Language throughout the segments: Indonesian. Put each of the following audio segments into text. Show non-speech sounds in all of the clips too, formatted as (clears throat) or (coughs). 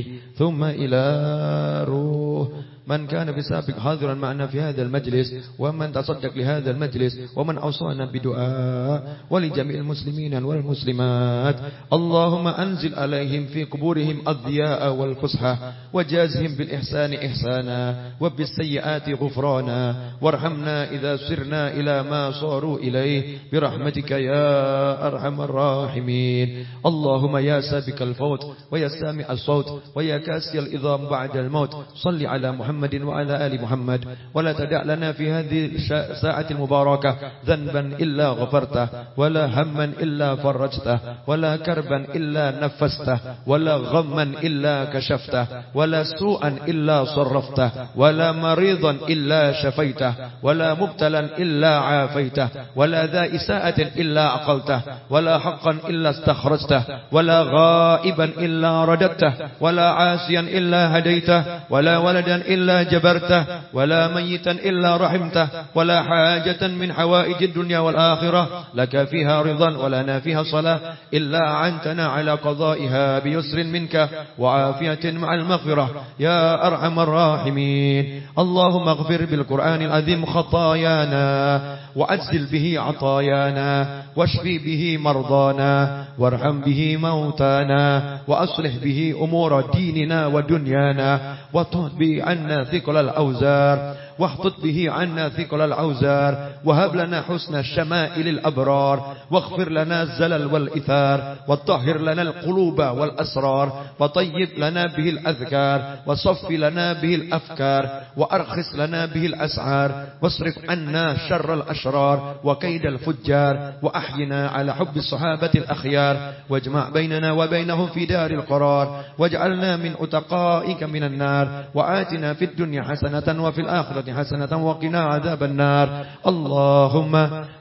العرش ثم إلى روح من كان بسابق حاضرا معنا في هذا المجلس ومن تصدق لهذا المجلس ومن أوصانا بدعاء ولجميع المسلمين والمسلمات. اللهم أنزل عليهم في قبورهم الضياء والفسحة وجازهم بالإحسان إحسانا وبالسيئات غفرانا. وارحمنا إذا سرنا إلى ما صاروا إليه. برحمتك يا أرحم الراحمين. اللهم يا سابق الفوت ويا سامع الصوت ويا كاسي الإظام بعد الموت. صل على محمد محمد وعلى آل محمد. ولا تدع لنا في هذه الساعة المباركة ذنبا إلا غفرته ولا هما إلا فرجته ولا كربا إلا نفسته ولا غما إلا كشفته ولا سوءا إلا صرفته ولا مريضا إلا شفيته ولا مبتلا إلا عافيته ولا ذا إساءة إلا عقلته ولا حقا إلا استخرجته ولا غائبا إلا رددته ولا عاسيا إلا هديته ولا ولدا إلا إلا جبرته ولا ميتا إلا رحمته ولا حاجة من حوائج الدنيا والآخرة. لك فيها رضا ولنا فيها صلاة إلا عنتنا على قضائها بيسر منك وعافية مع المغفرة. يا أرحم الراحمين. اللهم اغفر بالقرآن العظيم خطايانا. وأجزل به عطايانا واشفي به مرضانا وارحم به موتانا وأصلح به أمور ديننا ودنيانا وطهد به عنا ثقل الأوزار. واحطط به عنا ثقل العوزار وهب لنا حسن الشمائل الأبرار. واغفر لنا الزلل والإثار. وطهر لنا القلوب والأسرار. وطيب لنا به الأذكار. وصف لنا به الأفكار. وأرخص لنا به الأسعار. واصرف عنا شر الأشرار. وكيد الفجار. وأحينا على حب الصحابة الأخيار. واجمع بيننا وبينهم في دار القرار. واجعلنا من أتقائك من النار. وآتنا في الدنيا حسنة وفي الآخرة حسنة وقنا عذاب النار. اللهم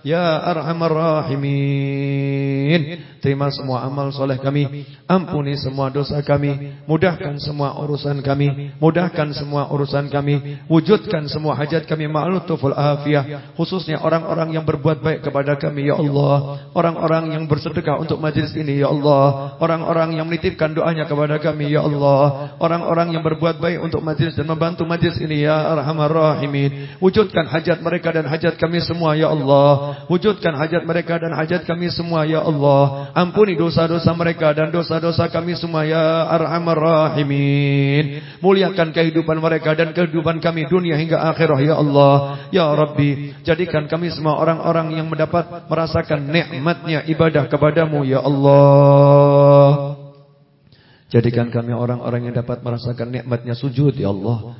يا أرحم الراحمين. Terima semua amal soleh kami. Ampuni semua dosa kami. Mudahkan semua urusan kami. Mudahkan semua urusan kami. Wujudkan semua hajat kami. Ma'lutuful afiyah. Khususnya orang-orang yang berbuat baik kepada kami Ya Allah. Orang-orang yang bersedekah untuk majlis ini Ya Allah. Orang-orang yang menitipkan doanya kepada kami Ya Allah. Orang-orang yang berbuat baik untuk majlis dan membantu majlis ini Ya Arhamar Rahimin. Wujudkan hajat mereka dan hajat kami semua Ya Allah. Wujudkan hajat mereka dan hajat kami semua Ya Allah Ampuni dosa-dosa mereka dan dosa-dosa kami semua ya arhamar rahimin. Muliakan kehidupan mereka dan kehidupan kami dunia hingga akhirah ya Allah. Ya Rabbi, jadikan kami semua orang-orang yang mendapat merasakan nikmatnya ibadah kepadamu ya Allah. Jadikan kami orang-orang yang dapat merasakan nikmatnya sujud ya Allah.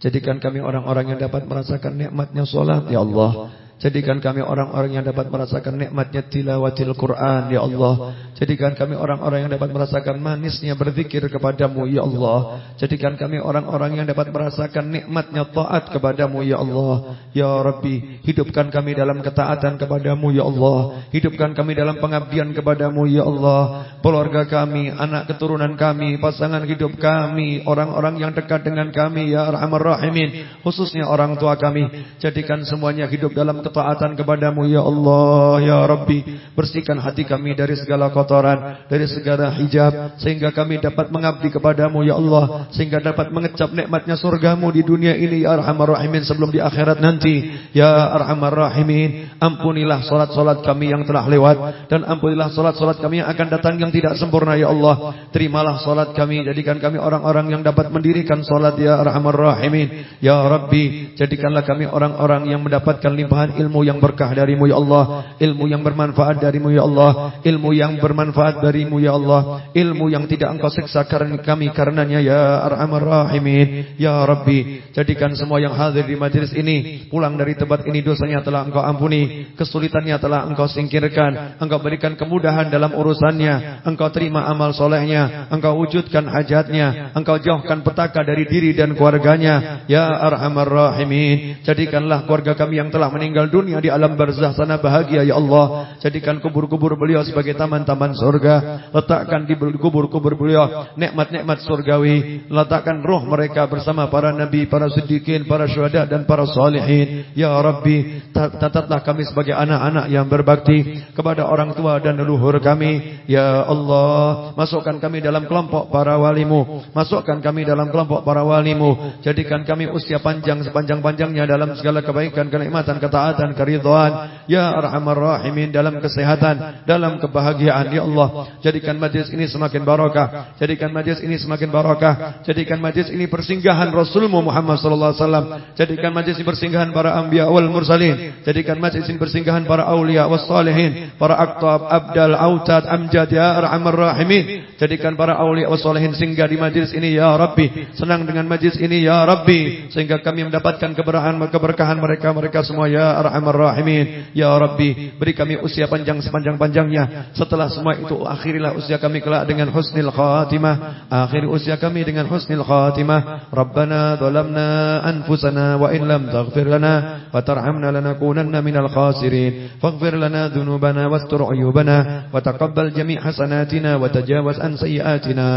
Jadikan kami orang-orang yang dapat merasakan nikmatnya solat ya Allah. Jadikan kami orang-orang yang dapat merasakan nikmatnya tilawatil Quran ya Allah. Jadikan kami orang-orang yang dapat merasakan manisnya berzikir kepadamu ya Allah. Jadikan kami orang-orang yang dapat merasakan nikmatnya taat kepadamu ya Allah. Ya Rabbi, hidupkan kami dalam ketaatan kepadamu ya Allah. Hidupkan kami dalam pengabdian kepadamu ya Allah. Keluarga kami, anak keturunan kami, pasangan hidup kami, orang-orang yang dekat dengan kami ya Arhamar Rahimin, khususnya orang tua kami. Jadikan semuanya hidup dalam ketaatan kepadamu ya Allah ya Rabbi. Bersihkan hati kami dari segala kotoran dari segala hijab sehingga kami dapat mengabdi kepadamu ya Allah. Sehingga dapat mengecap nikmatnya surgamu di dunia ini ya Arhamar Rahimin sebelum di akhirat nanti. Ya Arhamar Rahimin ampunilah salat-salat kami yang telah lewat dan ampunilah salat-salat kami yang akan datang yang tidak sempurna ya Allah. Terimalah salat kami jadikan kami orang-orang yang dapat mendirikan salat ya Arhamar Rahimin. Ya Rabbi jadikanlah kami orang-orang yang mendapatkan limpahan ilmu yang berkah darimu ya Allah. Ilmu yang bermanfaat darimu ya Allah. Ilmu yang bermanfaat darimu ya Allah. Ilmu yang tidak engkau karena kami karenanya ya arhamar rahimin. Ya Rabbi jadikan semua yang hadir di majlis ini pulang dari tempat ini dosanya telah engkau ampuni kesulitannya telah engkau singkirkan engkau berikan kemudahan dalam urusannya engkau terima amal solehnya engkau wujudkan hajatnya engkau jauhkan petaka dari diri dan keluarganya ya arhamar rahimin. Jadikanlah keluarga kami yang telah meninggal dunia di alam barzah sana bahagia ya Allah. Jadikan kubur-kubur beliau sebagai taman-taman surga. Letakkan di kubur-kubur beliau nikmat-nikmat surgawi. Letakkan roh mereka bersama para nabi, para siddiqin, para syuhada dan para salihin. Ya Rabbi, tatatlah kami sebagai anak-anak yang berbakti kepada orang tua dan leluhur kami. Ya Allah, masukkan kami dalam kelompok para walimu. Masukkan kami dalam kelompok para walimu. Jadikan kami usia panjang sepanjang-panjangnya dalam segala kebaikan, kenikmatan, ketaatan, keridhaan. Ya Arhamar Rahimin dalam kesehatan, dalam kebahagiaan. Ya Allah, jadikan majlis ini semakin barakah. Jadikan majlis ini semakin barakah. Jadikan majlis ini persinggahan Rasulmu Muhammad sallallahu alaihi wasallam. Jadikan majlis ini persinggahan para anbiya wal mursalin. Jadikan majlis ini persinggahan para aulia was salihin, para aktab, abdal, autad, amjad ya Arhamar Rahimin. Jadikan para aulia was salihin singgah di majlis ini ya Rabbi. Senang dengan majlis ini ya Rabbi sehingga kami mendapatkan keberkahan keberkahan mereka mereka semua ya Arhamar Rahimin. Ya Rabbi, beri kami usia panjang sepanjang-panjangnya. Setelah semua itu akhirilah usia kami kelak dengan husnul khatimah. Akhir usia kami dengan husnul khatimah. Rabbana zalamna anfusana wa in lam taghfir lana wa tarhamna lanakunanna minal khasirin. Faghfir lana dhunubana wastur uyubana wa taqabbal jami' hasanatina wa tajawaz an sayyiatina.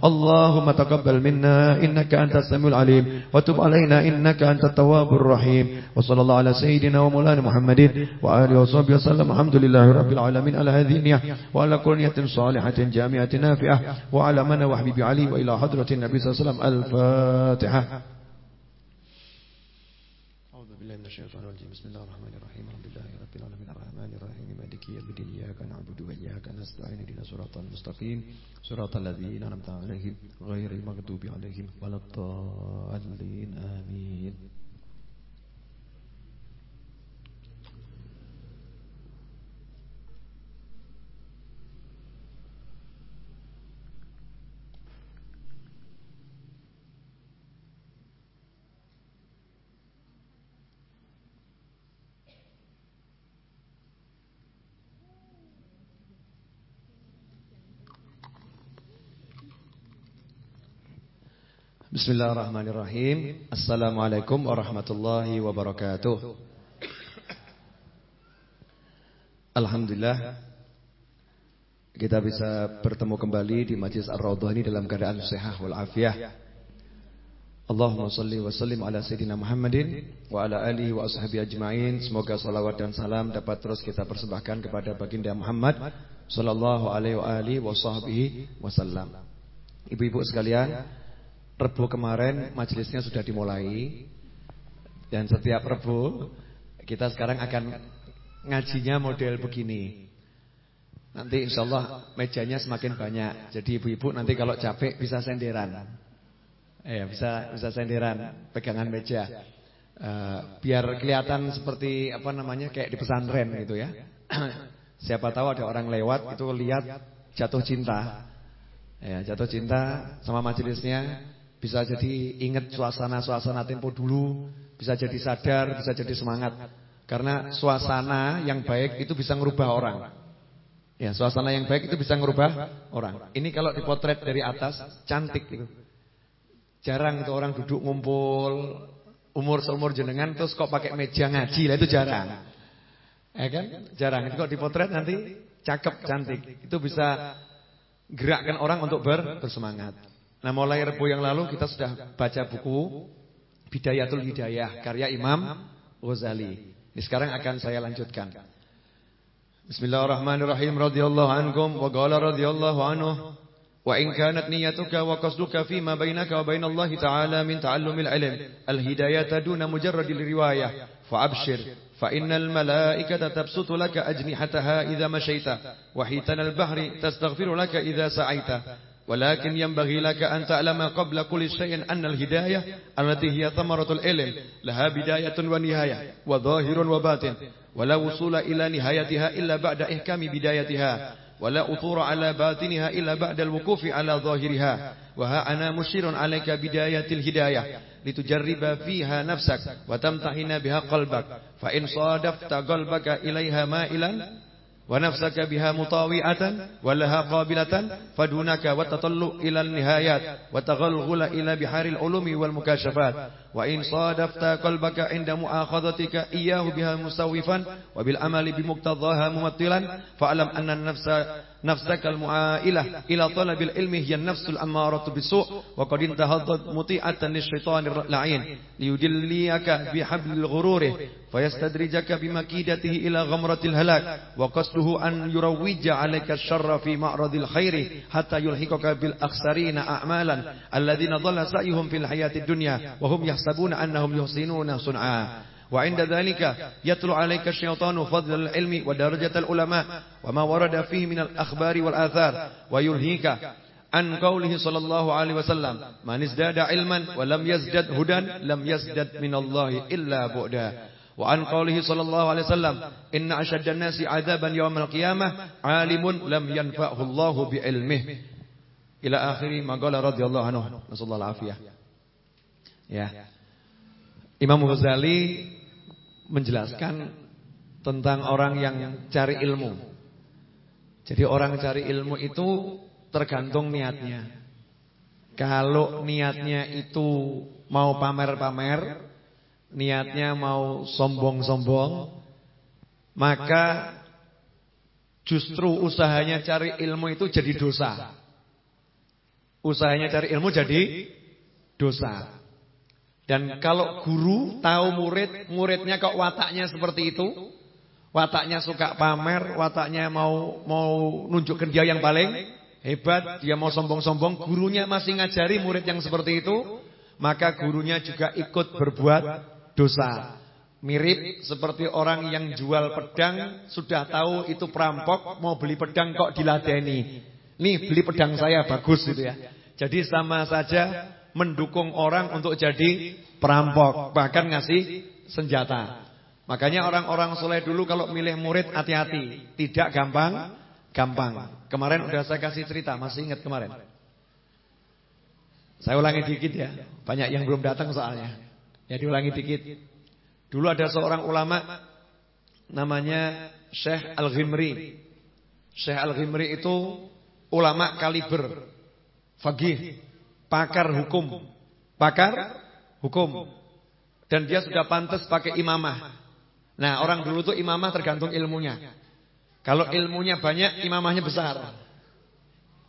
Allahumma taqabbal minna innaka antas samiul alim wa tub alaina innaka antat tawwabur rahim. Wa سيدنا ومولانا محمد وآله وصحبه وسلم. الحمد لله رب العالمين على هذه النية وعلى كل نية صالحة جامعة نافعة وعلى من وحبيب علي وإلى حضرة النبي صلى الله عليه وسلم. الفاتحة. أعوذ بالله من الشيطان الرجيم. بسم الله الرحمن الرحيم. الحمد لله رب العالمين. الرحمن الرحيم. مالك يوم الدين. إياك نعبد وإياك نستعين. اهدنا الصراط المستقيم. صراط الذين أنعمت عليهم غير المغضوب عليهم ولا الضالين. آمين. Bismillahirrahmanirrahim. Assalamualaikum warahmatullahi wabarakatuh. Alhamdulillah kita bisa bertemu kembali di Majlis Ar-Raudhah ini dalam keadaan sehat wal afiyah. Allahumma salli wa sallim ala sayyidina Muhammadin wa ala alihi wa ashabihi ajmain. Semoga salawat dan salam dapat terus kita persembahkan kepada baginda Muhammad sallallahu alaihi wa alihi wa sahbihi wasallam. Ibu-ibu sekalian, Rebu kemarin majelisnya sudah dimulai. Dan setiap Rebu Kita sekarang akan Ngajinya model begini. Nanti insya Allah Mejanya semakin banyak. Jadi ibu-ibu nanti kalau capek bisa senderan. Ya bisa bisa senderan Pegangan meja. Uh, Biar kelihatan seperti Apa namanya kayak di pesantren gitu ya. (clears throat) Siapa tahu ada orang lewat Itu lihat jatuh cinta. Ya, jatuh cinta sama majelisnya bisa jadi ingat suasana-suasana tempo dulu, bisa jadi sadar, bisa jadi semangat. Karena suasana yang baik itu bisa merubah orang. Ya, suasana yang baik itu bisa merubah orang. Ini kalau dipotret dari atas cantik gitu. Jarang itu orang duduk ngumpul umur seumur jenengan terus kok pakai meja ngaji lah itu jarang. Ya kan? Jarang. Itu kok dipotret nanti cakep, cantik. Itu bisa gerakkan orang untuk ber bersemangat. Nah mulai Rebu yang lalu kita sudah baca buku Bidayatul Hidayah karya Imam Ghazali. Ini sekarang akan saya lanjutkan. Bismillahirrahmanirrahim radhiyallahu ankum wa qala radhiyallahu anhu wa in kanat niyyatuka wa qasduka fi ma bainaka wa bain Allah ta'ala min ta'allumil ilm al-hidayata duna mujarradil riwayah fa malaikata tabsutu laka ajnihataha idza mashaita wa hitanal bahri tastaghfiru laka idza sa'aita ولكن ينبغي لك أن تعلم قبل كل شيء أن الهداية التي هي ثمرة العلم لها بداية ونهاية وظاهر وباطن ولا وصول إلى نهايتها إلا بعد إحكام بدايتها ولا أطور على باطنها إلا بعد الوقوف على ظاهرها. وها أنا مشير عليك بداية الهداية لتجرب فيها نفسك وتمتحن بها قلبك. فإن صادفت قلبك إليها مائلا ونفسك بها مطاوعة ولها قابلة فدونك وتطلع إلى النهايات وتغلغل إلى بحار العلوم والمكاشفات. وإن صادفت قلبك عند مؤاخذتك إياه بها مسوفا وبالعمل بمقتضاها ممثلا فاعلم أن النفس نفسك المعائلة إلى طلب العلم هي النفس الأمارة بالسوء وقد انتهضت مطيعة للشيطان اللعين ليدليك بحبل الغرور فيستدرجك بمكيدته إلى غمرة الهلاك وقصده أن يروج عليك الشر في معرض الخير حتى يلحقك بالأخسرين أعمالا الذين ضل سعيهم في الحياة الدنيا وهم يحسبون أنهم يحسنون صنعا. وعند ذلك يتلو عليك الشيطان فضل العلم ودرجة العلماء وما ورد فيه من الأخبار والآثار ويلهيك عن قوله صلى الله عليه وسلم من ازداد علما ولم يزدد هدى لم يزدد من الله إلا بعدا. وعن قوله صلى الله عليه وسلم إن أشد الناس عذابا يوم القيامة عالم لم ينفعه الله بعلمه. إلى آخر ما قال رضي الله عنه نسأل الله العافية. ya Imam Ghazali menjelaskan tentang orang yang cari ilmu. Jadi orang cari ilmu itu tergantung niatnya. Kalau niatnya itu mau pamer-pamer, niatnya mau sombong-sombong, maka justru usahanya cari ilmu itu jadi dosa. Usahanya cari ilmu jadi dosa. Dan kalau guru tahu murid, muridnya kok wataknya seperti itu, wataknya suka pamer, wataknya mau mau nunjukkan dia yang paling hebat, dia mau sombong-sombong, gurunya masih ngajari murid yang seperti itu, maka gurunya juga ikut berbuat dosa. Mirip seperti orang yang jual pedang, sudah tahu itu perampok, mau beli pedang kok diladeni. Nih beli pedang saya bagus gitu ya. Jadi sama saja mendukung orang untuk jadi perampok, bahkan ngasih senjata. Makanya orang-orang soleh dulu kalau milih murid hati-hati, tidak gampang, gampang. Kemarin udah saya kasih cerita, masih ingat kemarin? Saya ulangi dikit ya, banyak yang belum datang soalnya. Ya diulangi dikit. Dulu ada seorang ulama namanya Syekh Al-Ghimri. Syekh Al-Ghimri itu ulama kaliber, fagih, pakar hukum. Pakar hukum. Dan dia sudah pantas pakai imamah. Nah, orang dulu tuh imamah tergantung ilmunya. Kalau ilmunya banyak, imamahnya besar.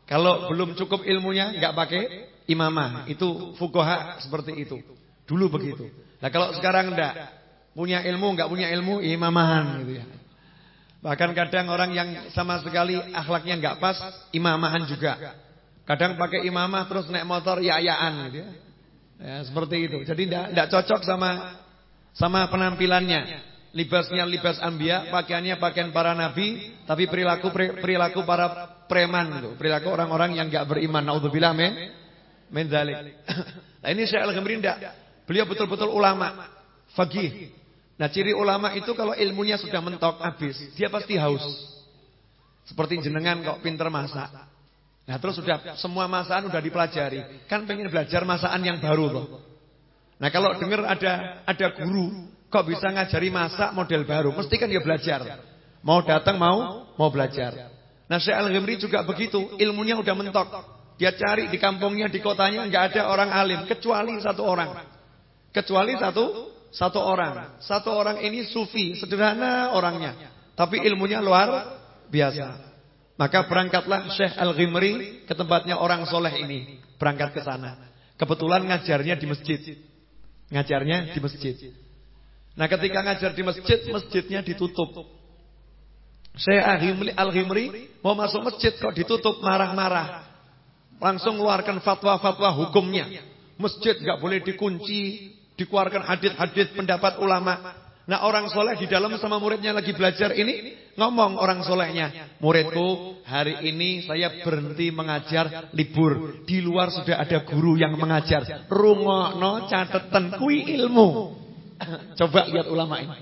Kalau belum cukup ilmunya, nggak pakai imamah. Itu fukoha seperti itu. Dulu begitu. Nah, kalau sekarang enggak punya ilmu, nggak punya ilmu, imamahan gitu ya. Bahkan kadang orang yang sama sekali akhlaknya nggak pas, imamahan juga. Kadang pakai imamah terus naik motor ya-yaan gitu ya. Ya, seperti itu. Jadi tidak cocok sama sama penampilannya. Libasnya libas ambia, pakaiannya pakaian para nabi, tapi perilaku perilaku para preman itu, perilaku orang-orang yang enggak beriman. Nauzubillah min dzalik. (coughs) Nah, ini Syekh Al-Ghamri Beliau betul-betul ulama, fagih. Nah, ciri ulama itu kalau ilmunya sudah mentok habis, dia pasti haus. Seperti jenengan kok pinter masak. Nah terus sudah semua masakan sudah dipelajari. Kan pengen belajar masakan yang baru loh. Nah kalau dengar ada ada guru kok bisa ngajari masak model baru, mesti kan dia belajar. Mau datang mau mau belajar. Nah Syekh Al-Ghimri juga begitu, ilmunya udah mentok. Dia cari di kampungnya, di kotanya nggak ada orang alim kecuali satu orang. Kecuali satu satu orang. Satu orang ini sufi, sederhana orangnya, tapi ilmunya luar biasa. Maka berangkatlah Syekh Al-Ghimri ke tempatnya orang soleh ini. Berangkat ke sana. Kebetulan ngajarnya di masjid. Ngajarnya di masjid. Nah ketika ngajar di masjid, masjidnya ditutup. Syekh Al-Ghimri mau masuk masjid kok ditutup marah-marah. Langsung keluarkan fatwa-fatwa hukumnya. Masjid gak boleh dikunci, dikeluarkan hadis-hadis pendapat ulama. Nah orang soleh di dalam sama muridnya lagi belajar ini ngomong orang solehnya, muridku hari ini saya berhenti mengajar libur. Di luar sudah ada guru yang mengajar. Rungokno catatan kui ilmu. (laughs) Coba lihat ulama ini.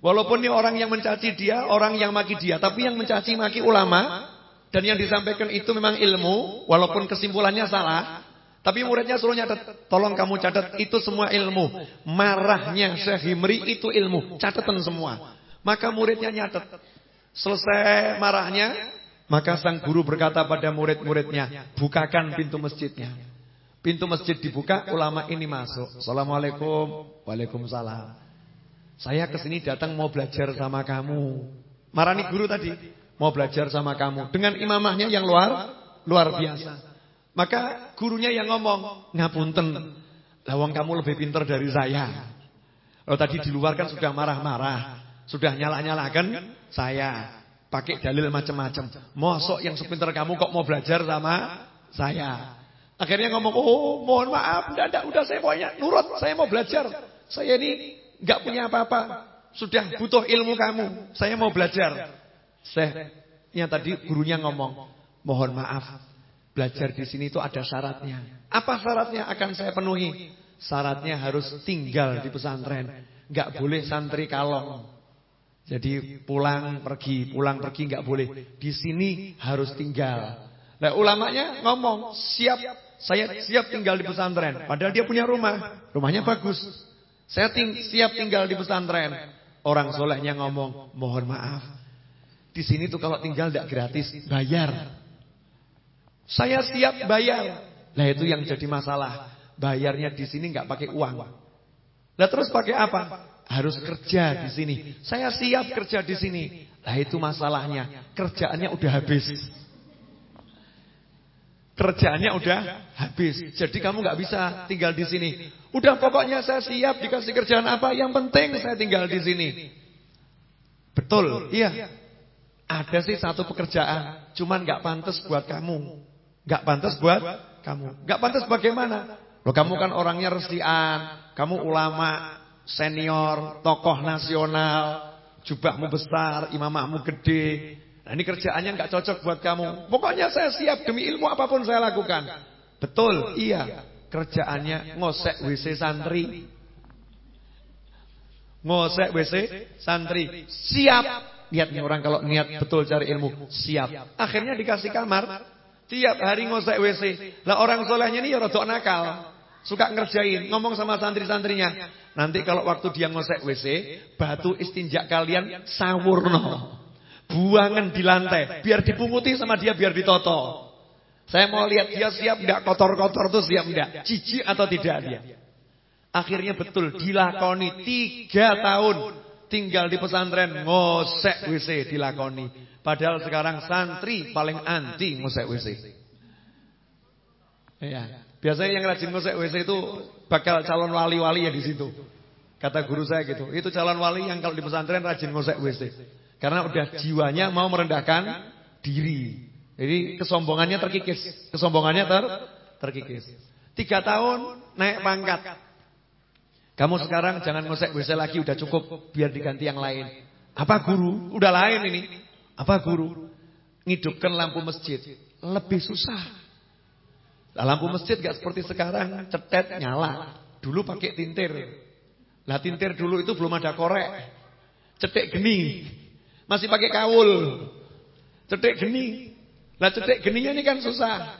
Walaupun ini orang yang mencaci dia, orang yang maki dia, tapi yang mencaci maki ulama dan yang disampaikan itu memang ilmu, walaupun kesimpulannya salah, tapi muridnya suruh nyatet. Tolong kamu catat itu semua ilmu. Marahnya Syekh Himri itu ilmu. Catatan semua. Maka muridnya nyatet. Selesai marahnya, maka sang guru berkata pada murid-muridnya, bukakan pintu masjidnya. Pintu masjid dibuka, ulama ini masuk. Assalamualaikum, waalaikumsalam. Saya ke sini datang mau belajar sama kamu. Marani guru tadi, mau belajar sama kamu. Dengan imamahnya yang luar, luar biasa. Maka gurunya yang ngomong, ngapunten, lawang kamu lebih pintar dari saya. Kalau tadi di luar kan sudah marah-marah. Sudah nyala-nyalakan saya pakai dalil macam-macam. Mosok yang sepintar kamu kok mau belajar sama saya. Akhirnya ngomong, "Oh, mohon maaf, enggak, enggak, udah saya pokoknya nurut, saya mau belajar. Saya ini enggak punya apa-apa. Sudah butuh ilmu kamu. Saya mau belajar." Saya yang tadi gurunya ngomong, "Mohon maaf, belajar di sini itu ada syaratnya." Apa syaratnya akan saya penuhi? Syaratnya harus tinggal di pesantren. Enggak boleh santri kalong. Jadi pulang pergi, pulang pergi nggak boleh. Di sini harus tinggal. Nah ulamanya ngomong siap, saya siap tinggal di pesantren. Padahal dia punya rumah, rumahnya bagus. Saya ting siap tinggal di pesantren. Orang solehnya ngomong, mohon maaf. Di sini tuh kalau tinggal tidak gratis, bayar. Saya siap bayar. Nah itu yang jadi masalah. Bayarnya di sini nggak pakai uang. Nah terus pakai apa? harus kerja di sini. Saya siap kerja di sini. Nah itu masalahnya. Kerjaannya udah habis. Kerjaannya udah habis. Jadi kamu nggak bisa tinggal di sini. Udah pokoknya saya siap dikasih kerjaan apa. Yang penting saya tinggal di sini. Betul, iya. Ada sih satu pekerjaan, cuman nggak pantas buat kamu. Nggak pantas buat kamu. Nggak pantas bagaimana? Loh kamu kan orangnya resian, kamu ulama, senior, tokoh nasional, jubahmu besar, imamahmu gede. Nah ini kerjaannya nggak cocok buat kamu. Pokoknya saya siap demi ilmu apa pun saya lakukan. Betul, iya. Kerjaannya ngosek WC santri. Ngosek WC santri. Siap. Lihat nih orang kalau niat betul cari ilmu. Siap. Akhirnya dikasih kamar. Tiap hari ngosek WC. Lah orang solehnya ini ya rodok nakal. Suka ngerjain. Ngomong sama santri-santrinya. Nanti kalau waktu dia ngosek WC, batu istinjak kalian sawurno. Buangan di lantai, biar dipunguti sama dia biar ditoto. Saya mau lihat dia siap enggak kotor-kotor tuh siap enggak? Cici atau tidak dia? Akhirnya betul dilakoni tiga tahun tinggal di pesantren ngosek WC dilakoni. Padahal sekarang santri paling anti ngosek WC. Ya. Biasanya yang rajin ngosek WC itu bakal calon wali-wali ya di situ. Kata guru saya gitu. Itu calon wali yang kalau di pesantren rajin ngosek WC. Karena udah jiwanya mau merendahkan diri. Jadi kesombongannya terkikis. Kesombongannya ter terkikis. Tiga tahun naik pangkat. Kamu sekarang jangan ngosek WC lagi udah cukup biar diganti yang lain. Apa guru? Udah lain ini. Apa guru? Ngidupkan lampu masjid. Lebih susah. Nah, lampu masjid gak seperti sekarang cetet nyala. Dulu pakai tintir. Lah tintir dulu itu belum ada korek. Cetek geni. Masih pakai kawul. Cetek geni. Lah cetek geninya ini kan susah.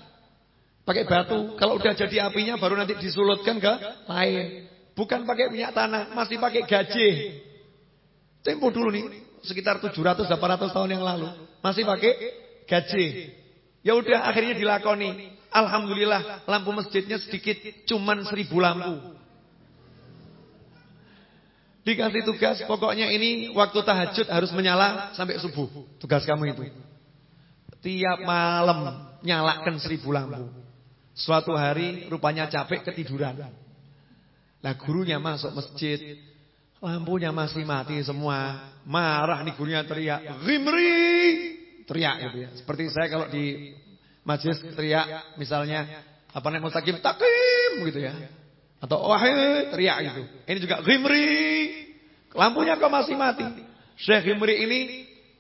Pakai batu. Kalau udah jadi apinya baru nanti disulutkan ke lain. Bukan pakai minyak tanah, masih pakai gaje. Tempo dulu nih, sekitar 700 800 tahun yang lalu, masih pakai gaje. Ya udah akhirnya dilakoni. Alhamdulillah lampu masjidnya sedikit, cuman seribu lampu. Dikasih tugas, pokoknya ini waktu tahajud harus menyala sampai subuh. Tugas kamu itu. Tiap malam nyalakan seribu lampu. Suatu hari rupanya capek ketiduran. Nah gurunya masuk masjid, lampunya masih mati semua. Marah nih gurunya teriak, Rimri! Teriak gitu ya. Seperti saya kalau di Majlis teriak misalnya apa namanya mustaqim takim gitu ya. Atau wahai teriak gitu. Ini juga ghimri. Lampunya kok masih mati. Syekh Ghimri ini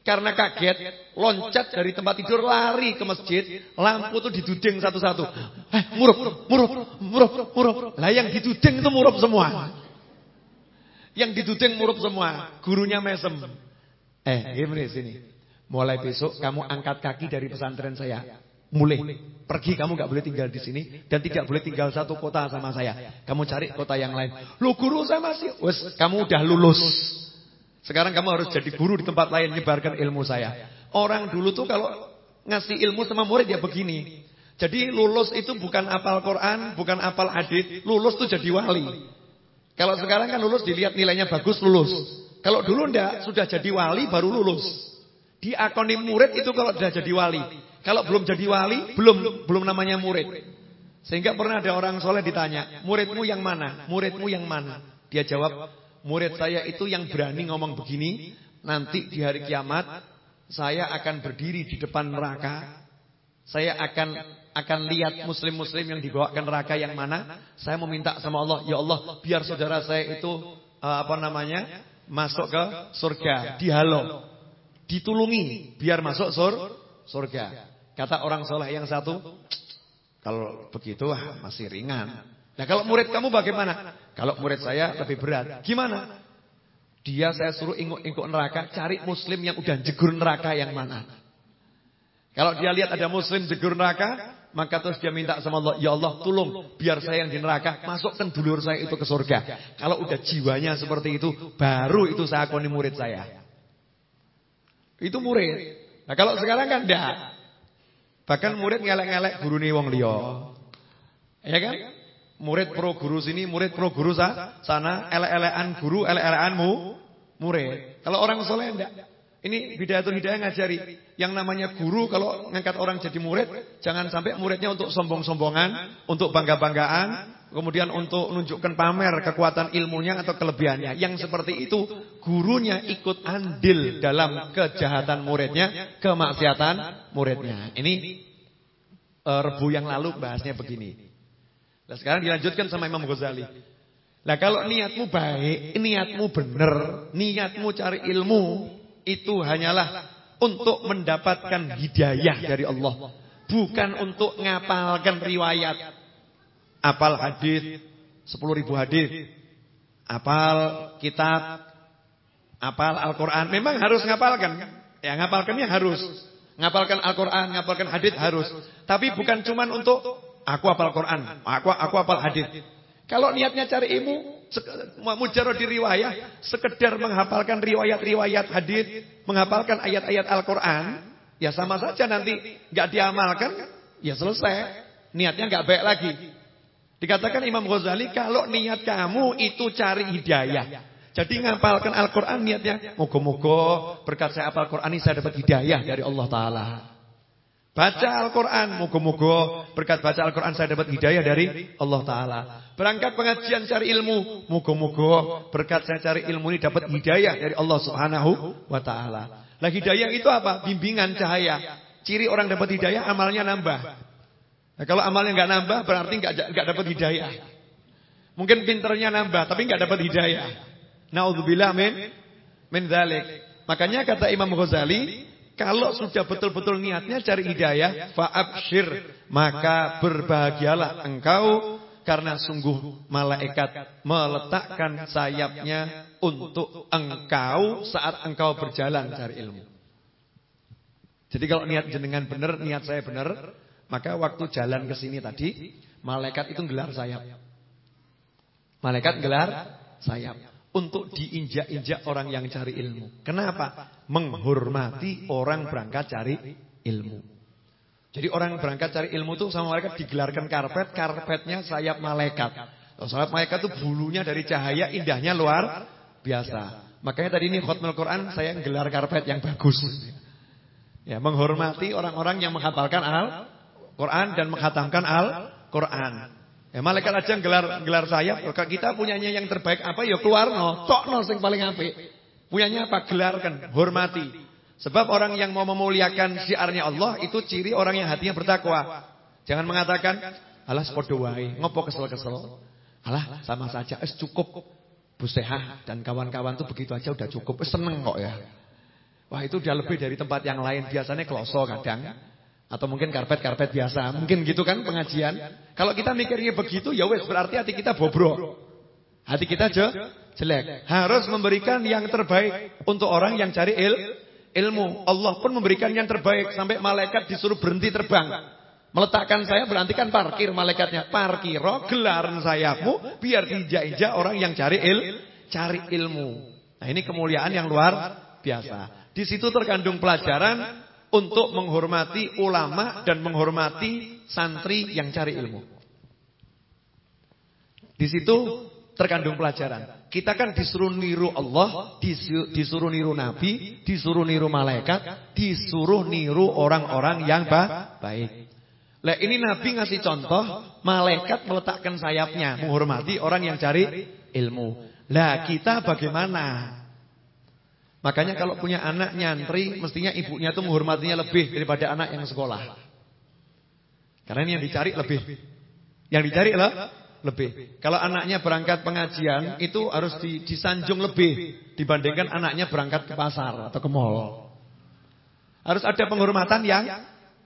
karena kaget loncat dari tempat tidur lari ke masjid, lampu tuh diduding satu-satu. Eh, murup, murup, murup, murup. Lah yang diduding itu murup semua. Yang diduding murup semua. Gurunya mesem. Eh, Ghimri sini. Mulai besok kamu angkat kaki dari pesantren saya. Mulai. Pergi kamu gak boleh tinggal di sini dan tidak boleh tinggal satu kota sama saya. Kamu cari kota yang lain. Lu guru saya masih, kamu udah lulus. Sekarang kamu harus jadi guru di tempat lain menyebarkan ilmu saya. Orang dulu tuh kalau ngasih ilmu sama murid ya begini. Jadi lulus itu bukan apal Quran, bukan apal hadis, lulus tuh jadi wali. Kalau sekarang kan lulus dilihat nilainya bagus lulus. Kalau dulu ndak sudah jadi wali baru lulus. Di Diakoni murid itu kalau sudah jadi wali. Kalau belum jadi wali, belum belum namanya murid. Sehingga pernah ada orang soleh ditanya, muridmu yang mana? Muridmu yang mana? Dia jawab, murid saya itu yang berani ngomong begini, nanti di hari kiamat saya akan berdiri di depan neraka. Saya akan akan lihat muslim-muslim yang dibawa ke neraka yang mana. Saya meminta sama Allah, ya Allah, biar saudara saya itu uh, apa namanya? masuk ke surga, dihalo, ditulungi biar masuk sur surga. Kata orang soleh yang satu, kalau begitu masih ringan. Nah kalau murid kamu bagaimana? Kalau murid saya lebih berat. Gimana? Dia saya suruh inguk-inguk neraka, cari muslim yang udah jegur neraka yang mana. Kalau dia lihat ada muslim jegur neraka, maka terus dia minta sama Allah, Ya Allah tolong biar saya yang di neraka, masukkan dulur saya itu ke surga. Kalau udah jiwanya seperti itu, baru itu saya akoni murid saya. Itu murid. Nah kalau sekarang kan enggak. Bahkan murid ngelek-ngelek guru nih wong liya. Ya kan? Murid pro guru sini, murid pro guru sana, elek-elekan guru, elek-elekanmu murid. Kalau orang soleh enggak. Ini bidayatul hidayah ngajari. Yang namanya guru kalau ngangkat orang jadi murid, jangan sampai muridnya untuk sombong-sombongan, untuk bangga-banggaan, kemudian untuk menunjukkan pamer kekuatan ilmunya atau kelebihannya. Yang seperti itu, gurunya ikut andil dalam kejahatan muridnya, kemaksiatan muridnya. Ini uh, Rebu yang lalu bahasnya begini. Nah, sekarang dilanjutkan sama Imam Ghazali. Nah kalau niatmu baik, niatmu benar, niatmu cari ilmu, itu hanyalah untuk mendapatkan hidayah dari Allah. Bukan untuk ngapalkan riwayat. Apal hadis, 10 ribu hadis. Apal kitab. Apal Al-Quran. Memang harus ngapalkan. Ya ngapalkannya harus. Ngapalkan Al-Quran, ngapalkan hadis harus. Tapi bukan cuman untuk aku apal Quran, aku aku apal hadis. Kalau niatnya cari ilmu, mujarrad di riwayat, sekedar menghafalkan riwayat-riwayat hadis, menghafalkan ayat-ayat Al-Qur'an, ya sama saja nanti nggak diamalkan, ya selesai. Niatnya nggak baik lagi. Dikatakan Imam Ghazali kalau niat kamu itu cari hidayah. Jadi ngapalkan Al-Qur'an niatnya, moga-moga berkat saya apal Qur'an ini saya dapat hidayah dari Allah taala. Baca Al-Quran. Moga-moga berkat baca Al-Quran saya dapat hidayah dari Allah Ta'ala. Berangkat pengajian cari ilmu. Moga-moga berkat saya cari ilmu ini dapat hidayah dari Allah Subhanahu Wa Ta'ala. Lah hidayah itu apa? Bimbingan cahaya. Ciri orang dapat hidayah amalnya nambah. Nah, kalau amalnya nggak nambah berarti nggak dapat hidayah. Mungkin pinternya nambah tapi nggak dapat hidayah. Nauzubillah min min dzalik. Makanya kata Imam Ghazali, kalau sudah betul-betul niatnya cari hidayah, fa'abshir, maka berbahagialah engkau karena sungguh malaikat meletakkan sayapnya untuk engkau saat engkau berjalan cari ilmu. Jadi kalau niat jenengan benar, niat saya benar, maka waktu jalan ke sini tadi, malaikat itu gelar sayap. Malaikat gelar sayap untuk diinjak-injak orang yang cari ilmu. Kenapa? Menghormati orang berangkat cari ilmu. Jadi orang berangkat cari ilmu itu sama malaikat digelarkan karpet, karpetnya sayap malaikat. Sayap malaikat itu bulunya dari cahaya indahnya luar biasa. Makanya tadi ini khutbah Quran saya gelar karpet yang bagus. Ya, menghormati orang-orang yang menghafalkan Al-Quran dan menghatamkan Al-Quran. Ya malaikat aja gelar gelar sayap, kalau kita punyanya yang terbaik apa ya keluar no, tok no sing paling apik. Punyanya apa? Gelarkan, hormati. Sebab orang yang mau memuliakan syiarnya Allah itu ciri orang yang hatinya bertakwa. Jangan mengatakan, "Alah sepodo wae, ngopo kesel-kesel." Alah sama saja, es cukup. Busehah dan kawan-kawan tuh begitu aja udah cukup, seneng kok ya. Wah itu udah lebih dari tempat yang lain, biasanya kloso kadang. Atau mungkin karpet-karpet biasa. Mungkin gitu kan pengajian. Kalau kita mikirnya begitu ya wes berarti hati kita bobrok. Hati kita je, jelek. Harus memberikan yang terbaik untuk orang yang cari il, ilmu. Allah pun memberikan yang terbaik sampai malaikat disuruh berhenti terbang. Meletakkan saya berarti kan parkir malaikatnya. Parkiro gelaran sayapmu biar dijak-injak orang yang cari il, cari ilmu. Nah, ini kemuliaan yang luar biasa. Di situ terkandung pelajaran untuk menghormati ulama dan menghormati santri yang cari ilmu. Di situ terkandung pelajaran. Kita kan disuruh niru Allah, disuruh niru Nabi, disuruh niru malaikat, disuruh niru orang-orang yang baik. Lah ini Nabi ngasih contoh, malaikat meletakkan sayapnya, menghormati orang yang cari ilmu. Lah kita bagaimana? Makanya kalau punya anak nyantri, mestinya ibunya tuh menghormatinya lebih daripada anak yang sekolah. Karena ini yang dicari lebih. Yang dicari lah lebih. Kalau anaknya berangkat pengajian, itu harus disanjung lebih dibandingkan anaknya berangkat ke pasar atau ke mall. Harus ada penghormatan yang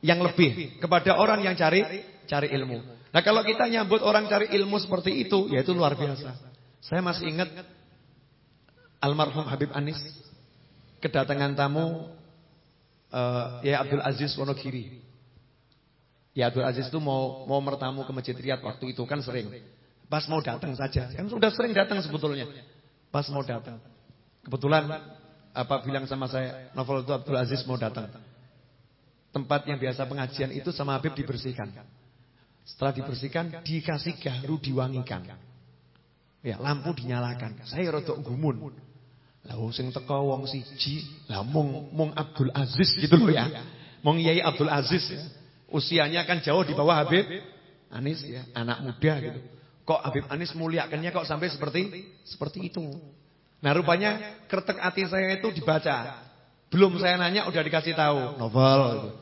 yang lebih kepada orang yang cari cari ilmu. Nah, kalau kita nyambut orang cari ilmu seperti itu, ya itu luar biasa. Saya masih ingat almarhum Habib Anis kedatangan tamu uh, ya Abdul Aziz Wonogiri. Ya Abdul Aziz itu mau mau bertamu ke Masjid Riyad waktu itu kan sering. Pas mau datang saja, kan sudah sering datang sebetulnya. Pas mau datang. Kebetulan apa bilang sama saya, novel itu Abdul Aziz mau datang. Tempat yang biasa pengajian itu sama Habib dibersihkan. Setelah dibersihkan, dikasih garu diwangikan. Ya, lampu dinyalakan. Saya rodok gumun. Lah sing teko wong siji, lah mung mung Abdul Aziz gitu loh ya. Mung Yai Abdul Aziz ya. Usianya kan jauh di bawah Habib Anis ya, anak muda gitu. Kok Habib Anis muliakannya kok sampai seperti seperti itu. Nah rupanya kertek hati saya itu dibaca. Belum saya nanya udah dikasih tahu novel.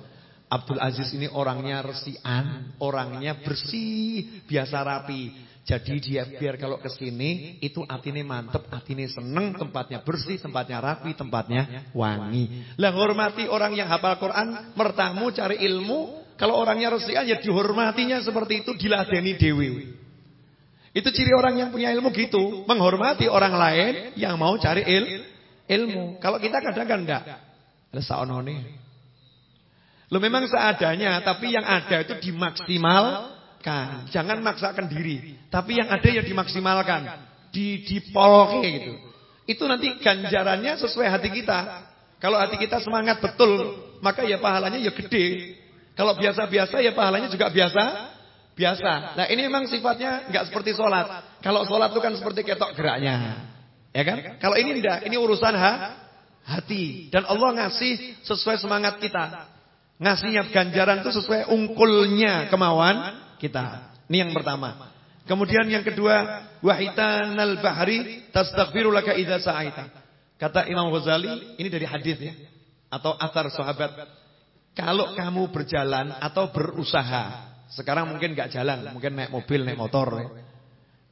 Abdul Aziz ini orangnya resian, orangnya bersih, biasa rapi. Jadi dia biar kalau ke sini itu atine mantep, atine seneng, tempatnya bersih, tempatnya rapi, tempatnya wangi. Lah hormati orang yang hafal Quran, mertamu cari ilmu, kalau orangnya resian ya dihormatinya seperti itu, diladeni dewi. Itu ciri orang yang punya ilmu gitu, menghormati orang lain yang mau cari il, ilmu. Kalau kita kadang kadang enggak. Ada saonone. Lo memang seadanya, tapi yang ada itu dimaksimalkan. Jangan maksakan diri, tapi yang ada ya dimaksimalkan, di dipoloke gitu. Itu nanti ganjarannya sesuai hati kita. Kalau hati kita semangat betul, maka ya pahalanya ya gede. Kalau biasa-biasa ya pahalanya juga biasa, biasa. Nah ini memang sifatnya nggak seperti sholat. Kalau sholat itu kan seperti ketok geraknya, ya kan? Kalau ini enggak, ini urusan ha, hati. Dan Allah ngasih sesuai semangat kita. Ngasihnya ganjaran itu sesuai ungkulnya kemauan kita. Ini yang pertama. Kemudian yang kedua, wahitanal bahri tastaghfiru laka idza sa'aita. Kata Imam Ghazali, ini dari hadis ya atau asar sahabat. Kalau kamu berjalan atau berusaha, sekarang mungkin nggak jalan, mungkin naik mobil, naik motor ya.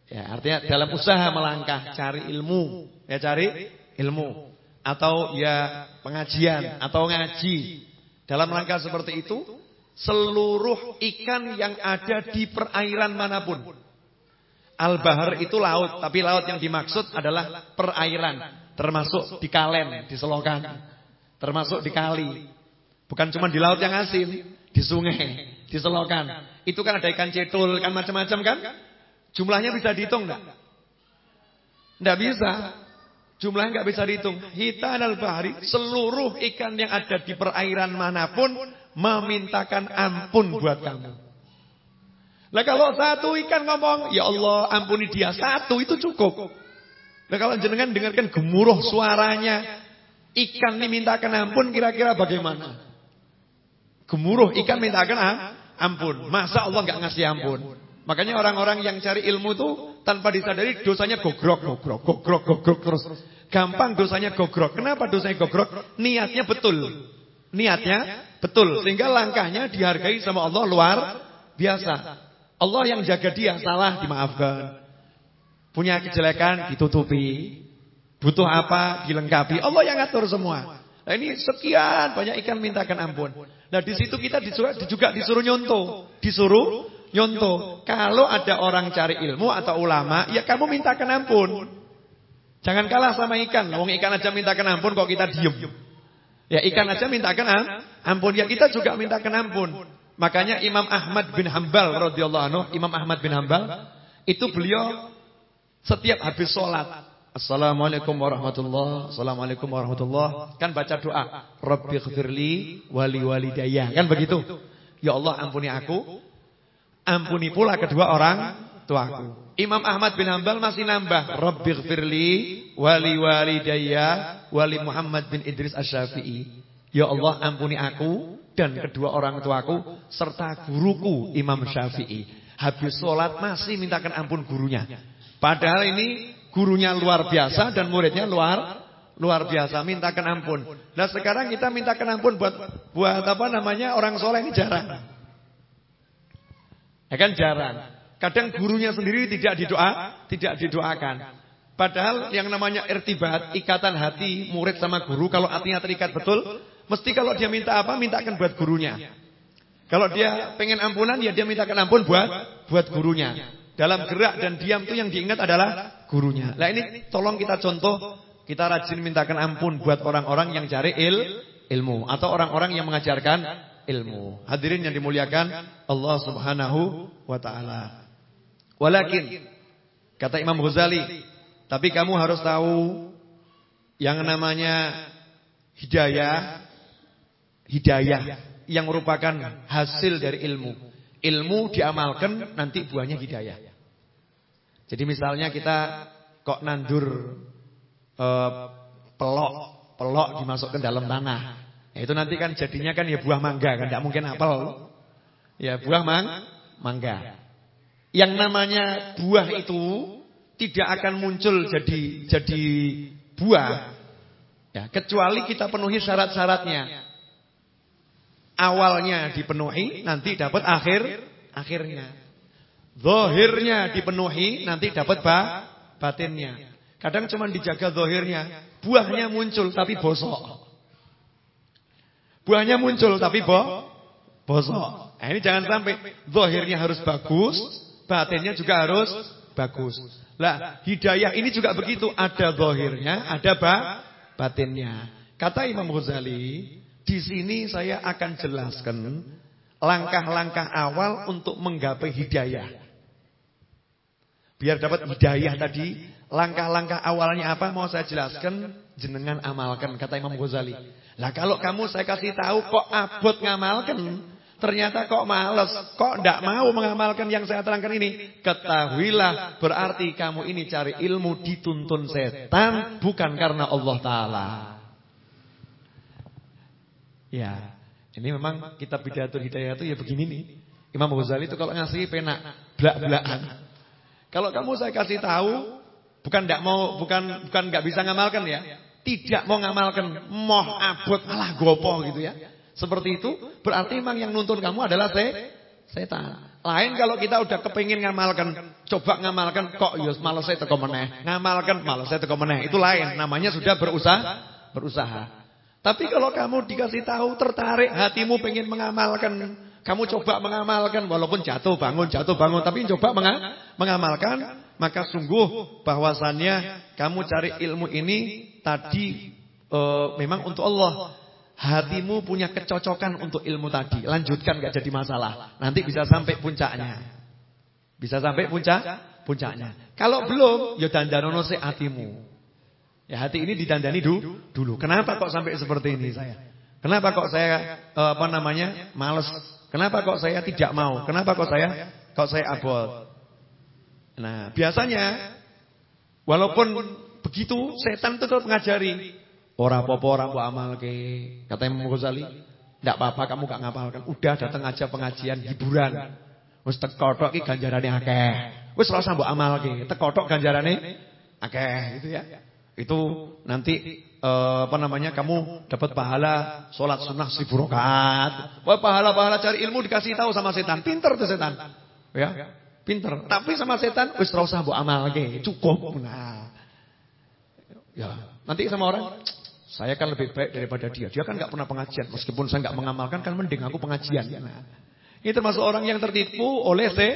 Ya, artinya dalam usaha melangkah cari ilmu, ya cari ilmu atau ya pengajian atau ngaji dalam rangka seperti itu, seluruh ikan yang ada di perairan mana pun. Al-Bahar itu laut, tapi laut yang dimaksud adalah perairan. Termasuk di kalen, di selokan. Termasuk di kali. Bukan cuma di laut yang asin, di sungai, di selokan. Itu kan ada ikan cetul, kan macam-macam kan? Jumlahnya bisa dihitung enggak? Enggak bisa. Jumlahnya nggak bisa dihitung. Hitan al-bahari, seluruh ikan yang ada di perairan mana pun memintakan ampun buat kamu. Nah kalau satu ikan ngomong, ya Allah ampuni dia satu itu cukup. Nah kalau jenengan dengarkan gemuruh suaranya, ikan dimintakan ampun kira-kira bagaimana? Gemuruh ikan mintakan ampun. Masa Allah nggak ngasih ampun? Makanya orang-orang yang cari ilmu itu tanpa disadari dosanya gogrok, gogrok, gogrok, gogrok terus. Gampang dosanya gogrok. Kenapa dosanya gogrok? Niatnya betul. Niatnya betul. Sehingga langkahnya dihargai sama Allah luar biasa. Allah yang jaga dia salah dimaafkan. Punya kejelekan ditutupi. Butuh apa dilengkapi. Allah yang ngatur semua. Nah ini sekian banyak ikan mintakan ampun. Nah di situ kita juga disuruh nyontoh, disuruh nyontoh. Kalau ada orang cari ilmu atau ulama, ya kamu mintakan ampun. Jangan kalah sama ikan. Wong ikan aja mintakan ampun kok kita diem. Ya ikan aja mintakan ampun. Ya kita juga mintakan ampun. Makanya Imam Ahmad bin Hambal radhiyallahu anhu, Imam Ahmad bin Hambal itu beliau setiap habis sholat Assalamualaikum warahmatullahi Assalamualaikum warahmatullahi Kan baca doa Rabbi khfirli wali walidayah Kan begitu Ya Allah ampuni aku Ampuni pula kedua orang tuaku. Imam Ahmad bin Hambal masih nambah Rabbi khfirli wali walidayah Wali Muhammad bin Idris Asyafi'i Ya Allah ampuni aku Dan kedua orang tuaku Serta guruku Imam Syafi'i. Habis sholat masih mintakan ampun gurunya. Padahal ini gurunya luar biasa dan muridnya luar luar biasa. Mintakan ampun. Nah sekarang kita mintakan ampun buat buat apa namanya orang soleh ini jarang. Ya kan jarang. Kadang gurunya sendiri tidak didoa, tidak didoakan. Padahal yang namanya irtibat, ikatan hati murid sama guru kalau hatinya terikat betul, mesti kalau dia minta apa, mintakan buat gurunya. Kalau dia pengen ampunan, ya dia mintakan ampun buat buat gurunya. Dalam gerak dan diam itu yang diingat adalah gurunya. Nah ini tolong kita contoh, kita rajin mintakan ampun buat orang-orang yang cari il, ilmu. Atau orang-orang yang mengajarkan ilmu. Hadirin yang dimuliakan Allah subhanahu wa ta'ala. Walakin, kata Imam Ghazali, tapi kamu harus tahu yang namanya hidayah, hidayah yang merupakan hasil dari ilmu. Ilmu diamalkan nanti buahnya hidayah. Jadi misalnya kita kok nandur uh, pelok, pelok dimasukkan dalam tanah. Ya, itu nanti kan jadinya kan ya buah mangga kan, tidak mungkin apel. Ya buah mang, mangga. Yang namanya buah itu tidak akan muncul jadi jadi buah. Ya, kecuali kita penuhi syarat-syaratnya awalnya dipenuhi, nanti dapat akhir akhirnya. Zohirnya dipenuhi, nanti dapat ba, batinnya. Kadang cuma dijaga zohirnya, buahnya muncul tapi bosok. Buahnya muncul tapi bo, bosok. Nah, ini jangan sampai zohirnya harus bagus, batinnya juga harus bagus. Lah, hidayah ini juga begitu, ada zohirnya, ada ba, batinnya. Kata Imam Ghazali, di sini saya akan jelaskan langkah-langkah awal untuk menggapai hidayah. Biar dapat hidayah tadi, langkah-langkah awalnya apa mau saya jelaskan, jenengan amalkan kata Imam Ghazali. Lah kalau kamu saya kasih tahu kok abot ngamalkan, ternyata kok males, kok ndak mau mengamalkan yang saya terangkan ini, ketahuilah berarti kamu ini cari ilmu dituntun setan bukan karena Allah taala. Ya, ini memang kitab Bidayatul Hidayah itu ya begini nih. Imam Ghazali itu kalau ngasih pena blak-blakan. Kalau kamu saya kasih tahu, bukan tidak mau, bukan bukan nggak bisa ngamalkan ya. Tidak mau ngamalkan, moh abot malah gopo gitu ya. Seperti itu, berarti memang yang nuntun kamu adalah se setan. Lain kalau kita udah kepingin ngamalkan, coba ngamalkan kok yus ya malas saya teko meneh. Ngamalkan malas saya teko meneh. Itu lain, namanya sudah berusaha, berusaha. Tapi kalau kamu dikasih tahu tertarik hatimu pengen mengamalkan, kamu coba mengamalkan walaupun jatuh bangun jatuh bangun tapi coba mengamalkan, maka sungguh bahwasannya kamu cari ilmu ini tadi e, memang untuk Allah. Hatimu punya kecocokan untuk ilmu tadi. Lanjutkan gak jadi masalah. Nanti bisa sampai puncaknya. Bisa sampai puncak puncaknya. Kalau belum, ya dandanono se hatimu. Ya hati ini ditandani du, dulu. Kenapa kok sampai seperti ini saya? Kenapa kok saya uh, apa namanya males? Kenapa kok saya tidak mau? Kenapa kok saya kok saya abot? Nah biasanya walaupun begitu setan tetap mengajari. Ora apa-apa ora mbok amalke. Kata Imam Ghazali, tidak apa-apa kamu gak ngapalkan. Udah datang aja pengajian hiburan. Wis teko tok iki ganjarane akeh. Wis ora usah mbok amalke. Teko tok ganjarane akeh gitu ya. Itu nanti uh, apa namanya kamu dapat pahala sholat sunnah seribu rakaat. Wah pahala-pahala cari ilmu dikasih tahu sama setan. Pinter tuh setan. Ya, pinter. Tapi sama setan wis ora usah amal lagi. Cukup. Nah. Ya, nanti sama orang saya kan lebih baik daripada dia. Dia kan nggak pernah pengajian. Meskipun saya nggak mengamalkan kan mending aku pengajian. Nah. Ini termasuk orang yang tertipu oleh se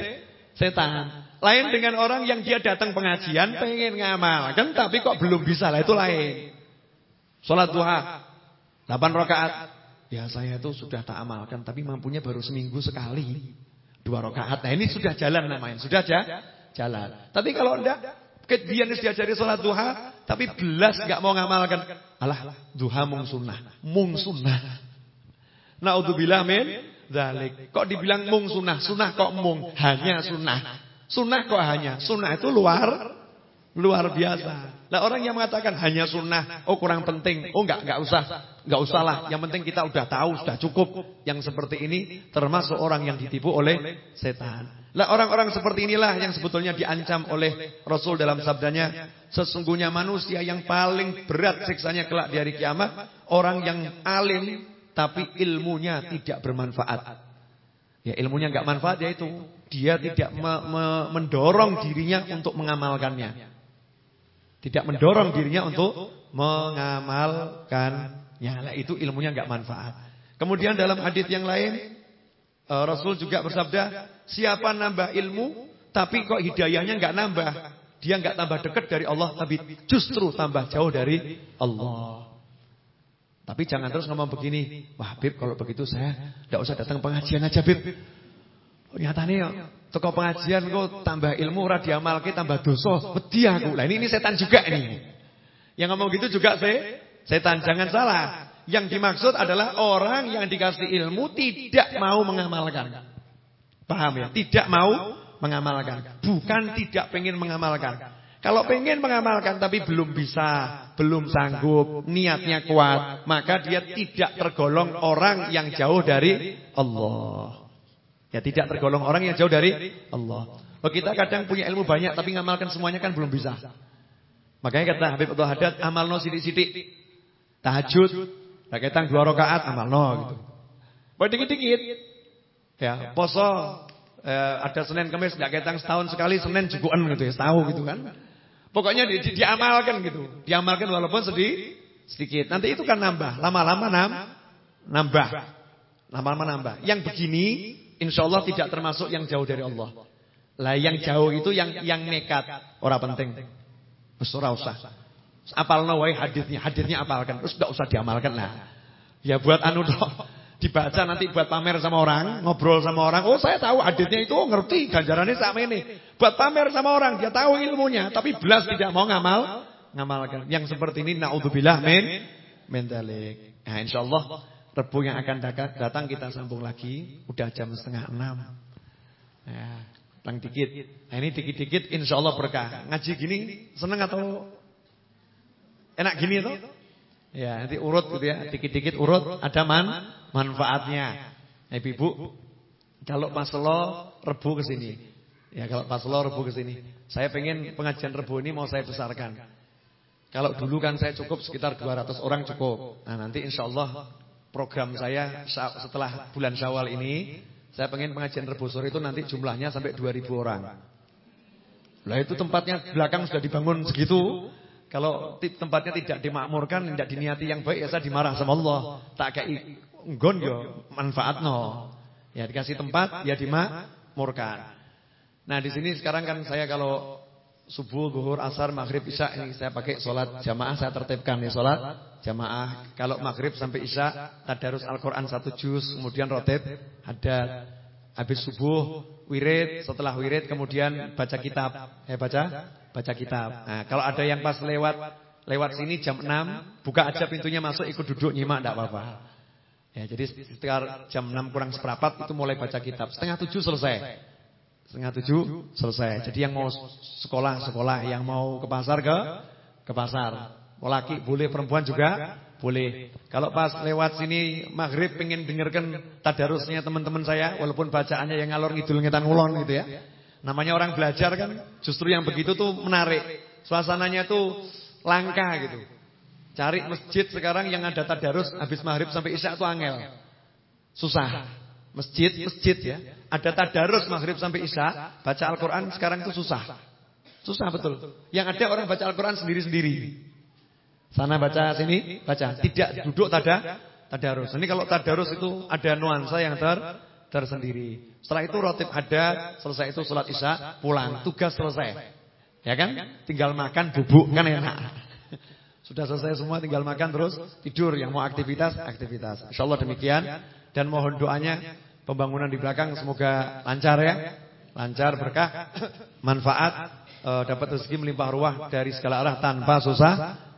setan. Lain dengan orang yang dia datang pengajian pengen ngamalkan tapi kok belum bisa lah itu lain. Salat duha 8 rakaat. Ya saya itu sudah tak amalkan tapi mampunya baru seminggu sekali. Dua rakaat. Nah ini sudah jalan namanya, sudah aja jalan. Tapi kalau enggak Kebian diajari sholat duha, tapi belas nggak mau ngamalkan. Alah, duha mung sunnah, mung sunnah. Naudzubillah min dzalik. Kok dibilang mung sunnah, sunnah kok mung, hanya sunnah. Sunnah kok hanya, sunnah itu luar luar biasa. Lah orang yang mengatakan hanya sunnah, oh kurang penting, oh enggak, enggak usah, enggak usahlah. Yang penting kita udah tahu, sudah cukup. Yang seperti ini termasuk orang yang ditipu oleh setan. Lah orang-orang seperti inilah yang sebetulnya diancam oleh Rasul dalam sabdanya, sesungguhnya manusia yang paling berat siksanya kelak di hari kiamat, orang yang alim tapi ilmunya tidak bermanfaat. Ya ilmunya enggak manfaat yaitu dia tidak me me mendorong dirinya untuk mengamalkannya. Tidak mendorong dirinya untuk mengamalkannya. Itu ilmunya enggak manfaat. Kemudian dalam hadis yang lain eh, Rasul juga bersabda, siapa nambah ilmu tapi kok hidayahnya enggak nambah, dia enggak tambah dekat dari Allah tapi justru tambah jauh dari Allah. Tapi jangan terus ngomong begini, wah Bib kalau begitu saya enggak usah datang pengajian aja Bib. Nyatanya Toko pengajian kok tambah ilmu ora diamalke tambah dosa. Wedi aku. Lah ini, ini setan juga ini. Yang ngomong gitu juga se setan. Jangan salah. Yang dimaksud adalah orang yang dikasih ilmu tidak mau mengamalkan. Paham ya? Tidak mau mengamalkan. Bukan tidak pengen mengamalkan. Kalau pengen mengamalkan tapi belum bisa, belum sanggup, niatnya kuat, maka dia tidak tergolong orang yang jauh dari Allah. Ya tidak tergolong orang yang jauh dari Allah. Oh, kita kadang punya ilmu banyak tapi ngamalkan semuanya kan belum bisa. Makanya kata Habib Abdul Haddad, amalno sidik-sidik. Tahajud, ketang dua rakaat amalno gitu. Buat dikit-dikit. Ya, poso eh, ada Senin Kamis enggak ketang setahun sekali Senin juguan gitu ya, tahu gitu kan. Pokoknya di, di, diamalkan gitu. Diamalkan walaupun sedih sedikit. Nanti itu kan nambah, lama-lama nam, nambah. Lama-lama nambah. Yang begini insya Allah tidak termasuk yang jauh dari Allah. Lah yang jauh itu yang yang nekat, ora penting. Wis ora usah. Apalno wae hadisnya, hadisnya apalkan, terus enggak usah diamalkan lah. Ya buat anu dok, dibaca nanti buat pamer sama orang, ngobrol sama orang. Oh saya tahu hadisnya itu, ngerti ganjarannya sama ini. Buat pamer sama orang, dia tahu ilmunya, tapi belas tidak mau ngamal, ngamalkan. Yang seperti ini naudzubillah min dalik. Nah insyaallah Rebu yang akan datang kita sambung lagi. Udah jam setengah enam. Ya, tang dikit. Nah ini dikit-dikit insya Allah berkah. Ngaji gini seneng atau enak gini tuh? Ya nanti urut gitu ya. Dikit-dikit urut ada man manfaatnya. Nah, ibu, kalau pas lo rebu ke sini. Ya kalau pas lo rebu ke sini. Saya pengen pengajian rebu ini mau saya besarkan. Kalau dulu kan saya cukup sekitar 200 orang cukup. Nah nanti insya Allah program saya setelah bulan Syawal ini, saya pengen pengajian rebusur itu nanti jumlahnya sampai 2000 orang. Lah itu tempatnya belakang sudah dibangun segitu. Kalau tempatnya tidak dimakmurkan, tidak diniati yang baik, ya saya dimarah sama Allah. Tak kayak nggon yo manfaatno. Ya dikasih tempat, ya dimakmurkan. Nah di sini sekarang kan saya kalau subuh, zuhur, asar, maghrib, isya ini saya pakai sholat jamaah saya tertibkan ya sholat jamaah. Kalau maghrib sampai isya tadarus Al-Quran satu juz, kemudian rotib ada habis subuh wirid, setelah wirid kemudian baca kitab. Eh baca baca kitab. Nah, kalau ada yang pas lewat lewat sini jam 6, buka aja pintunya masuk ikut duduk nyimak enggak apa-apa. Ya, jadi sekitar jam 6 kurang seperempat itu mulai baca kitab. Setengah tujuh selesai. Setengah tujuh selesai. Jadi yang mau sekolah sekolah, yang mau ke pasar ke ke pasar. Mau laki boleh, perempuan juga boleh. Kalau pas lewat sini maghrib pengen dengarkan tadarusnya teman-teman saya, walaupun bacaannya yang ngalor ngidul ngetan ngulon gitu ya. Namanya orang belajar kan, justru yang begitu tuh menarik. Suasananya tuh langka gitu. Cari masjid sekarang yang ada tadarus habis maghrib sampai isya tuh angel. Susah. Masjid, masjid ya. Ada tadarus maghrib sampai isya, baca Al-Quran sekarang itu susah. Susah betul. Yang ada orang baca Al-Quran sendiri-sendiri. Sana baca, sini baca. Tidak duduk tada, tadarus. Ini kalau tadarus itu ada nuansa yang ter tersendiri. Setelah itu rotib ada, selesai itu sholat isya, pulang. Tugas selesai. Ya kan? Tinggal makan bubuk kan enak. (laughs) Sudah selesai semua tinggal makan terus tidur. Yang mau aktivitas, aktivitas. Insya Allah demikian. Dan mohon doanya Pembangunan di belakang semoga lancar ya. Lancar berkah, (coughs) manfaat uh, dapat rezeki melimpah ruah dari segala arah tanpa susah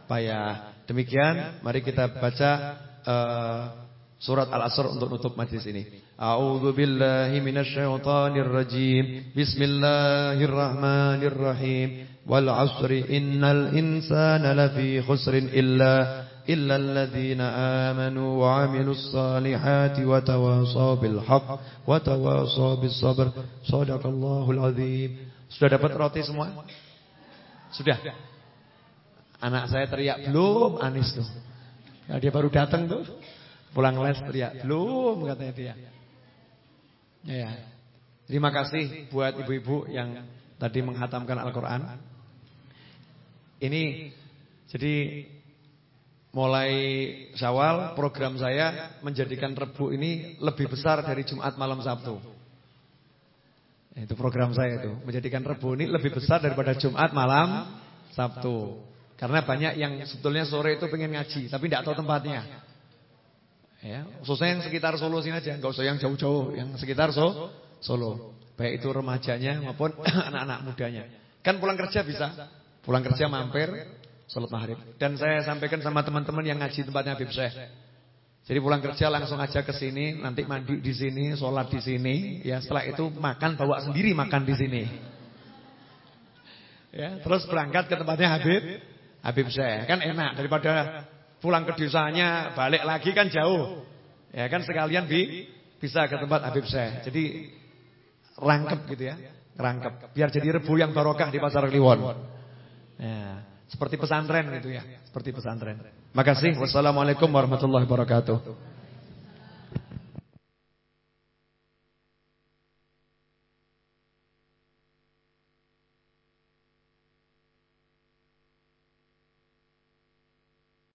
payah. Demikian, mari kita baca uh, surat Al-Asr untuk nutup majlis ini. A'udzu billahi minasyaitonir rajim. Bismillahirrahmanirrahim. Wal 'asri innal insana lafi khusrin illa إلا الذين آمنوا وعملوا الصالحات وتواصوا بالحق وتواصوا بالصبر صدق الله العظيم Sudah dapat roti semua? Sudah? Anak saya teriak belum Anis tuh ya, Dia baru datang tuh Pulang les teriak belum katanya dia ya. Terima kasih buat ibu-ibu yang tadi menghatamkan Al-Quran Ini Jadi Mulai Syawal program saya menjadikan Rebu ini lebih besar dari Jumat malam Sabtu. Itu program saya itu, menjadikan Rebu ini lebih besar daripada Jumat malam Sabtu. Karena banyak yang sebetulnya sore itu pengen ngaji, tapi tidak tahu tempatnya. Ya, khususnya yang sekitar Solo sini aja, nggak usah yang jauh-jauh, yang sekitar so, Solo. Baik itu remajanya maupun (coughs) anak-anak mudanya. Kan pulang kerja bisa, pulang kerja mampir, Salat maghrib. Dan saya sampaikan sama teman-teman yang ngaji tempatnya Habib Syekh. Jadi pulang kerja langsung aja ke sini, nanti mandi di sini, sholat di sini, ya setelah itu makan bawa sendiri makan di sini. Ya, terus berangkat ke tempatnya Habib Habib Syekh. Kan enak daripada pulang ke desanya, balik lagi kan jauh. Ya kan sekalian bi bisa ke tempat Habib Syekh. Jadi rangkep gitu ya, rangkep. Biar jadi rebu yang barokah di Pasar Kliwon. Ya. Seperti pesantren gitu ya, seperti pesantren. Makasih. Wassalamualaikum warahmatullahi wabarakatuh.